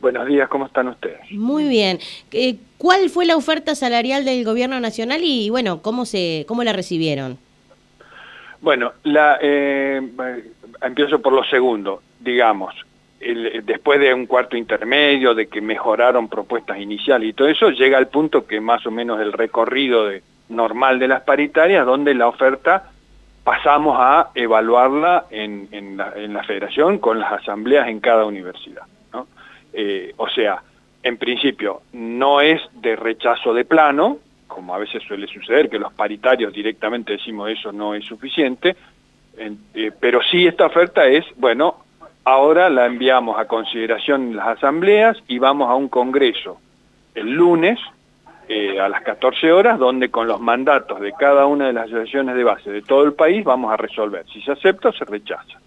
Buenos días, ¿cómo están ustedes? Muy bien. Eh, ¿Cuál fue la oferta salarial del gobierno nacional y, bueno, cómo, se, cómo la recibieron? Bueno, la, eh, empiezo por lo segundo, digamos, después de un cuarto intermedio, de que mejoraron propuestas iniciales y todo eso, llega al punto que más o menos el recorrido de, normal de las paritarias, donde la oferta pasamos a evaluarla en, en, la, en la federación con las asambleas en cada universidad. Eh, o sea, en principio no es de rechazo de plano, como a veces suele suceder, que los paritarios directamente decimos eso no es suficiente, eh, pero sí esta oferta es, bueno, ahora la enviamos a consideración en las asambleas y vamos a un congreso el lunes eh, a las 14 horas, donde con los mandatos de cada una de las asociaciones de base de todo el país vamos a resolver. Si se acepta o se rechaza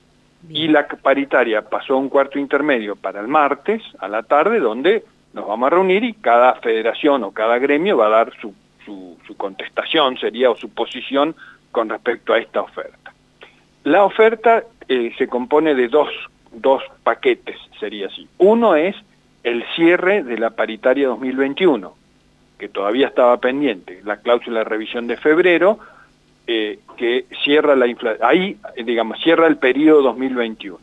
y la paritaria pasó a un cuarto intermedio para el martes a la tarde, donde nos vamos a reunir y cada federación o cada gremio va a dar su, su, contestación, sería, o su posición con respecto a esta oferta. La oferta eh, se compone de dos, dos paquetes, sería así. Uno es el cierre de la paritaria 2021, que todavía estaba pendiente, la cláusula de revisión de febrero, eh, que cierra la inflación, ahí, digamos, cierra el periodo 2021.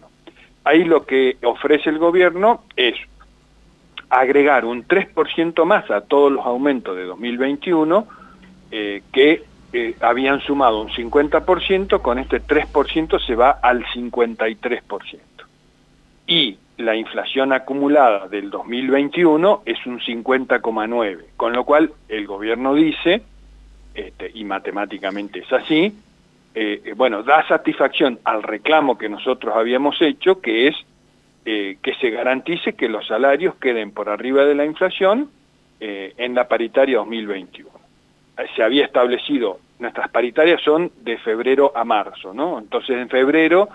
Ahí lo que ofrece el gobierno es agregar un 3% más a todos los aumentos de 2021 eh, que eh, habían sumado un 50%, con este 3% se va al 53%. Y la inflación acumulada del 2021 es un 50,9, con lo cual el gobierno dice este, y matemáticamente es así, eh, eh, bueno, da satisfacción al reclamo que nosotros habíamos hecho, que es eh, que se garantice que los salarios queden por arriba de la inflación en la paritaria 2021. Se había establecido, nuestras paritarias son de febrero a marzo, ¿no? Entonces en febrero,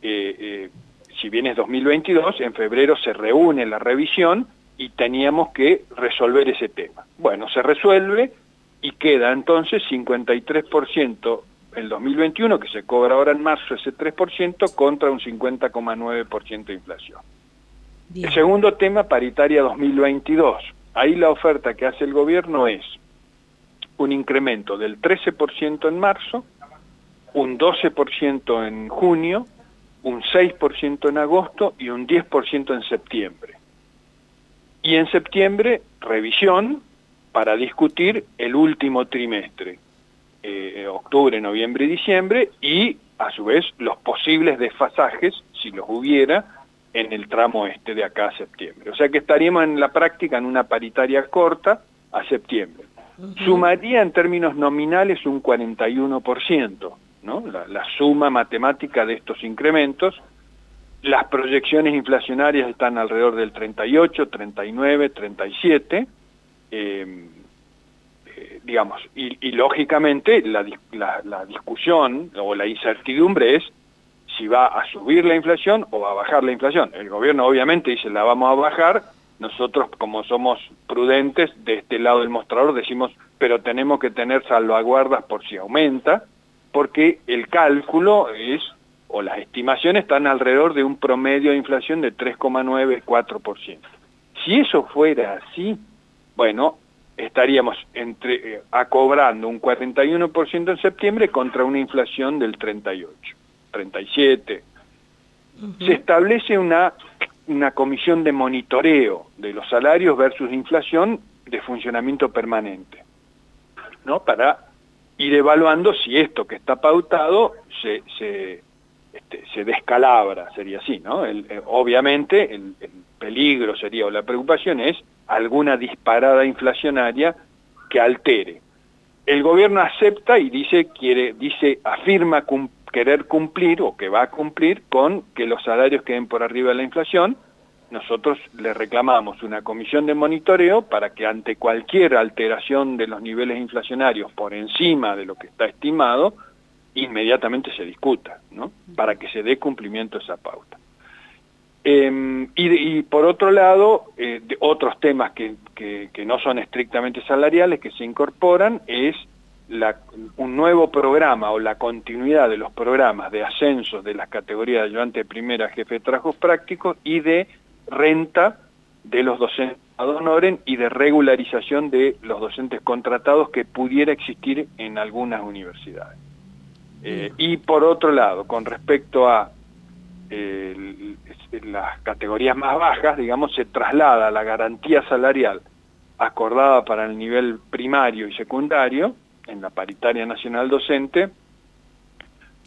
si bien es 2022, en febrero se reúne la revisión y teníamos que resolver ese tema. Bueno, se resuelve, y queda entonces 53% el 2021, que se cobra ahora en marzo ese 3%, contra un 50,9% de inflación. El segundo tema, paritaria 2022. Ahí la oferta que hace el gobierno es un incremento del 13% en marzo, un 12% en junio, un 6% en agosto y un 10% en septiembre. Y en septiembre, revisión, para discutir el último trimestre, eh, octubre, noviembre y diciembre, y a su vez los posibles desfasajes, si los hubiera, en el tramo este de acá a septiembre. O sea que estaríamos en la práctica en una paritaria corta a septiembre. Sumaría en términos nominales un 41%, ¿no? La, la suma matemática de estos incrementos. Las proyecciones inflacionarias están alrededor del 38, 39, 37, eh, eh, digamos, y, lógicamente la, la, discusión o la incertidumbre es si va a subir la inflación o va a bajar la inflación. El gobierno obviamente dice la vamos a bajar, nosotros como somos prudentes de este lado del mostrador decimos pero tenemos que tener salvaguardas por si aumenta, porque el cálculo es, o las estimaciones están alrededor de un promedio de inflación de 3,9-4%. Si eso fuera así, bueno, estaríamos entre, eh, acobrando un 41% en septiembre contra una inflación del 38, 37. Se establece una, una comisión de monitoreo de los salarios versus inflación de funcionamiento permanente, ¿no? Para ir evaluando si esto que está pautado se, se, este, se descalabra, sería así, ¿no? El, eh, obviamente el, el peligro sería, o la preocupación es alguna disparada inflacionaria que altere. El gobierno acepta y dice, quiere, dice, afirma querer cumplir o que va a cumplir con que los salarios queden por arriba de la inflación. Nosotros le reclamamos una comisión de monitoreo para que ante cualquier alteración de los niveles inflacionarios por encima de lo que está estimado, inmediatamente se discuta, ¿no? Para que se dé cumplimiento a esa pauta. Em, y, por otro lado, eh, otros temas que, que, no son estrictamente salariales que se incorporan es la, un nuevo programa o la continuidad de los programas de ascensos de las categorías de ayudante primera, jefe de trabajos prácticos y de renta de los docentes ad honorem y de regularización de los docentes contratados que pudiera existir en algunas universidades. Eh, y por otro lado, con respecto a eh, las categorías más bajas, digamos, se traslada la garantía salarial acordada para el nivel primario y secundario, en la paritaria nacional docente,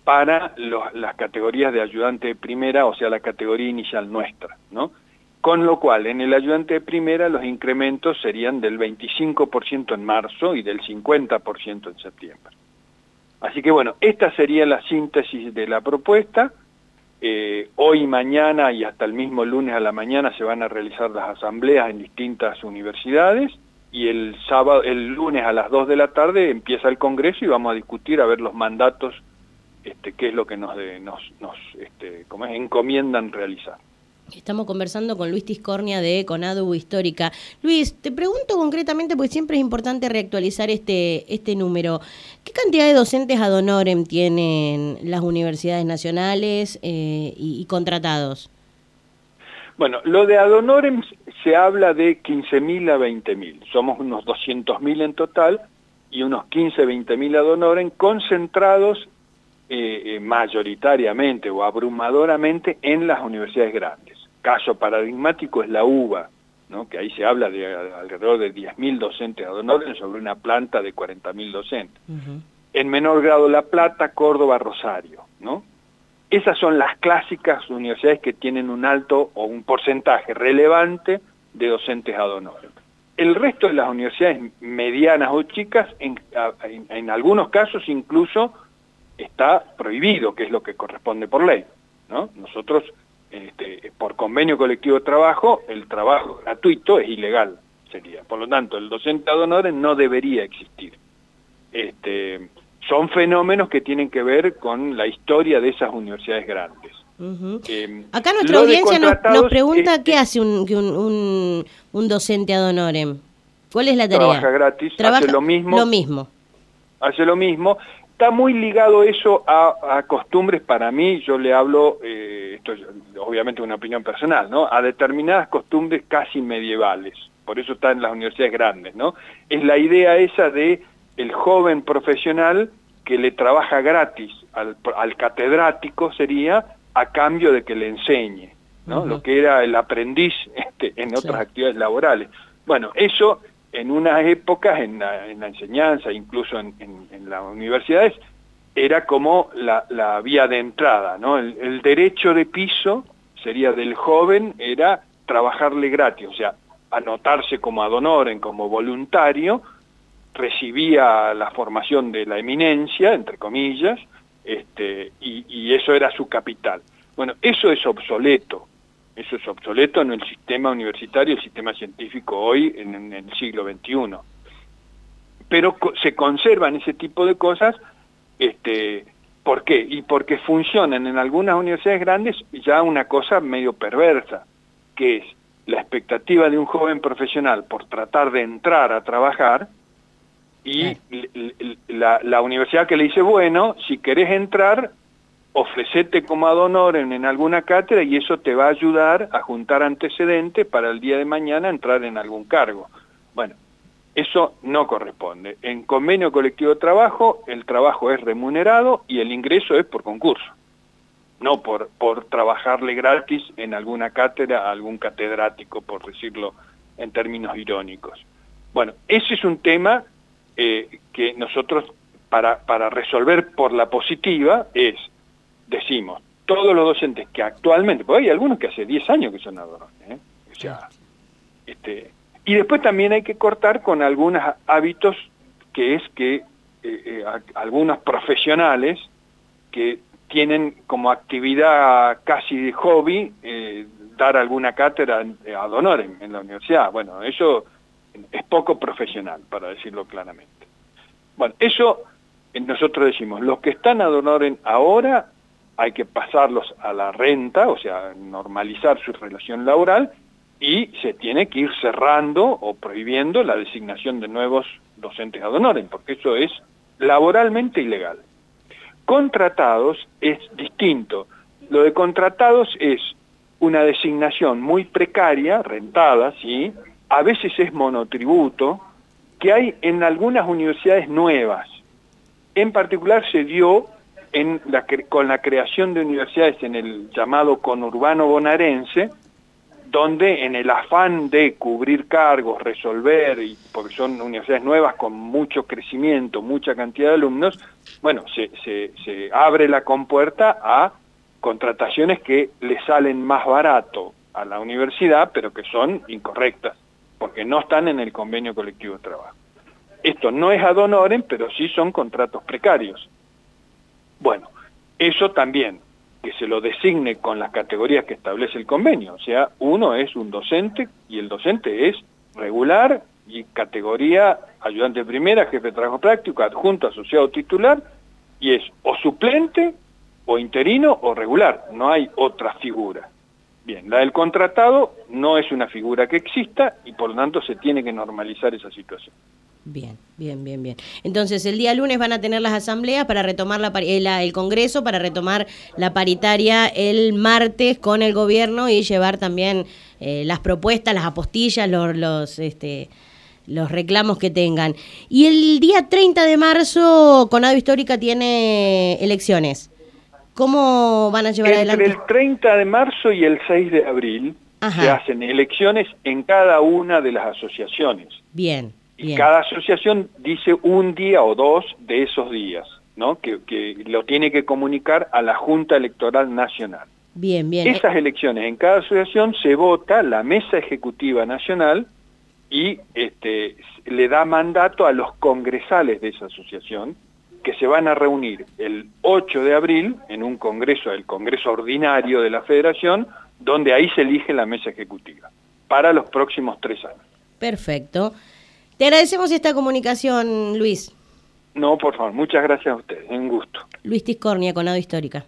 para las categorías de ayudante de primera, o sea, la categoría inicial nuestra, ¿no? Con lo cual, en el ayudante de primera los incrementos serían del 25% en marzo y del 50% en septiembre. Así que bueno, esta sería la síntesis de la propuesta. Eh, hoy, mañana y hasta el mismo lunes a la mañana se van a realizar las asambleas en distintas universidades y el sábado, el lunes a las 2 de la tarde empieza el Congreso y vamos a discutir a ver los mandatos, este, qué es lo que nos, nos, este, como encomiendan realizar. Estamos conversando con Luis Tiscornia de Conadu Histórica. Luis, te pregunto concretamente, porque siempre es importante reactualizar este, este número. ¿Qué cantidad de docentes ad honorem tienen las universidades nacionales eh, y, contratados? Bueno, lo de ad honorem se habla de 15.000 a 20.000. Somos unos 200.000 en total y unos 15, 20.000 ad honorem concentrados eh, eh, mayoritariamente o abrumadoramente en las universidades grandes caso paradigmático es la UBA, ¿no? que ahí se habla de alrededor de 10.000 docentes ad honorem sobre una planta de 40.000 docentes. En menor grado La Plata, Córdoba, Rosario. ¿no? Esas son las clásicas universidades que tienen un alto o un porcentaje relevante de docentes ad honorem. El resto de las universidades medianas o chicas, en, en algunos casos incluso está prohibido, que es lo que corresponde por ley. ¿no? Nosotros este, por convenio colectivo de trabajo, el trabajo gratuito es ilegal, sería. Por lo tanto, el docente ad honorem no debería existir. Este, son fenómenos que tienen que ver con la historia de esas universidades grandes. Eh, Acá nuestra audiencia nos, pregunta qué hace un, un, docente ad honorem. ¿Cuál es la tarea? Trabaja gratis, hace lo mismo. Lo mismo. Hace lo mismo está muy ligado eso a, costumbres, para mí, yo le hablo, eh, esto es obviamente una opinión personal, ¿no? A determinadas costumbres casi medievales, por eso está en las universidades grandes, ¿no? Es la idea esa de el joven profesional que le trabaja gratis al, catedrático sería a cambio de que le enseñe, ¿no? Lo que era el aprendiz este, en otras actividades laborales. Bueno, eso en unas épocas en la, enseñanza, incluso en, las universidades, era como la, vía de entrada, ¿no? El, derecho de piso sería del joven, era trabajarle gratis, o sea, anotarse como adonoren, como voluntario, recibía la formación de la eminencia, entre comillas, este, y eso era su capital. Bueno, eso es obsoleto, eso es obsoleto en el sistema universitario, el sistema científico hoy en, el siglo XXI. Pero se conservan ese tipo de cosas, este, ¿por qué? Y porque funcionan en algunas universidades grandes ya una cosa medio perversa, que es la expectativa de un joven profesional por tratar de entrar a trabajar y la, la universidad que le dice, bueno, si querés entrar, ofrecete como ad honorem en alguna cátedra y eso te va a ayudar a juntar antecedentes para el día de mañana entrar en algún cargo. Bueno, eso no corresponde. En convenio colectivo de trabajo, el trabajo es remunerado y el ingreso es por concurso, no por, por trabajarle gratis en alguna cátedra a algún catedrático, por decirlo en términos irónicos. Bueno, ese es un tema eh, que nosotros, para, para resolver por la positiva, es decimos, todos los docentes que actualmente, porque hay algunos que hace 10 años que son adornos, ¿eh? este, y después también hay que cortar con algunos hábitos que es que eh, eh, algunos profesionales que tienen como actividad casi de hobby dar alguna cátedra ad honorem en la universidad. Bueno, eso es poco profesional, para decirlo claramente. Bueno, eso nosotros decimos, los que están ad honorem ahora hay que pasarlos a la renta, o sea, normalizar su relación laboral, y se tiene que ir cerrando o prohibiendo la designación de nuevos docentes ad honorem, porque eso es laboralmente ilegal. Contratados es distinto. Lo de contratados es una designación muy precaria, rentada, ¿sí? a veces es monotributo, que hay en algunas universidades nuevas. En particular se dio con la creación de universidades en el llamado conurbano bonaerense, donde en el afán de cubrir cargos, resolver, y porque son universidades nuevas con mucho crecimiento, mucha cantidad de alumnos, bueno, se, se abre la compuerta a contrataciones que le salen más barato a la universidad, pero que son incorrectas, porque no están en el convenio colectivo de trabajo. Esto no es ad honorem, pero sí son contratos precarios. Bueno, eso también, que se lo designe con las categorías que establece el convenio. O sea, uno es un docente y el docente es regular y categoría ayudante primera, jefe de trabajo práctico, adjunto, asociado titular, y es o suplente o interino o regular, no hay otra figura. Bien, la del contratado no es una figura que exista y por lo tanto se tiene que normalizar esa situación. Bien, bien, bien, bien. Entonces, el día lunes van a tener las asambleas para retomar la, el, el Congreso, para retomar la paritaria el martes con el gobierno y llevar también eh, las propuestas, las apostillas, los, los, este, los reclamos que tengan. Y el día 30 de marzo, Conado Histórica tiene elecciones. ¿Cómo van a llevar adelante? Entre el 30 de marzo y el 6 de abril se hacen elecciones en cada una de las asociaciones. Bien, Y cada asociación dice un día o dos de esos días, ¿no? Que, que lo tiene que comunicar a la Junta Electoral Nacional. Bien, bien. Esas elecciones en cada asociación se vota la Mesa Ejecutiva Nacional y este, le da mandato a los congresales de esa asociación, que se van a reunir el 8 de abril en un congreso, el Congreso Ordinario de la Federación, donde ahí se elige la mesa ejecutiva para los próximos tres años. Perfecto. Te agradecemos esta comunicación, Luis. No, por favor, muchas gracias a ustedes, un gusto. Luis Tiscornia, Conado Histórica.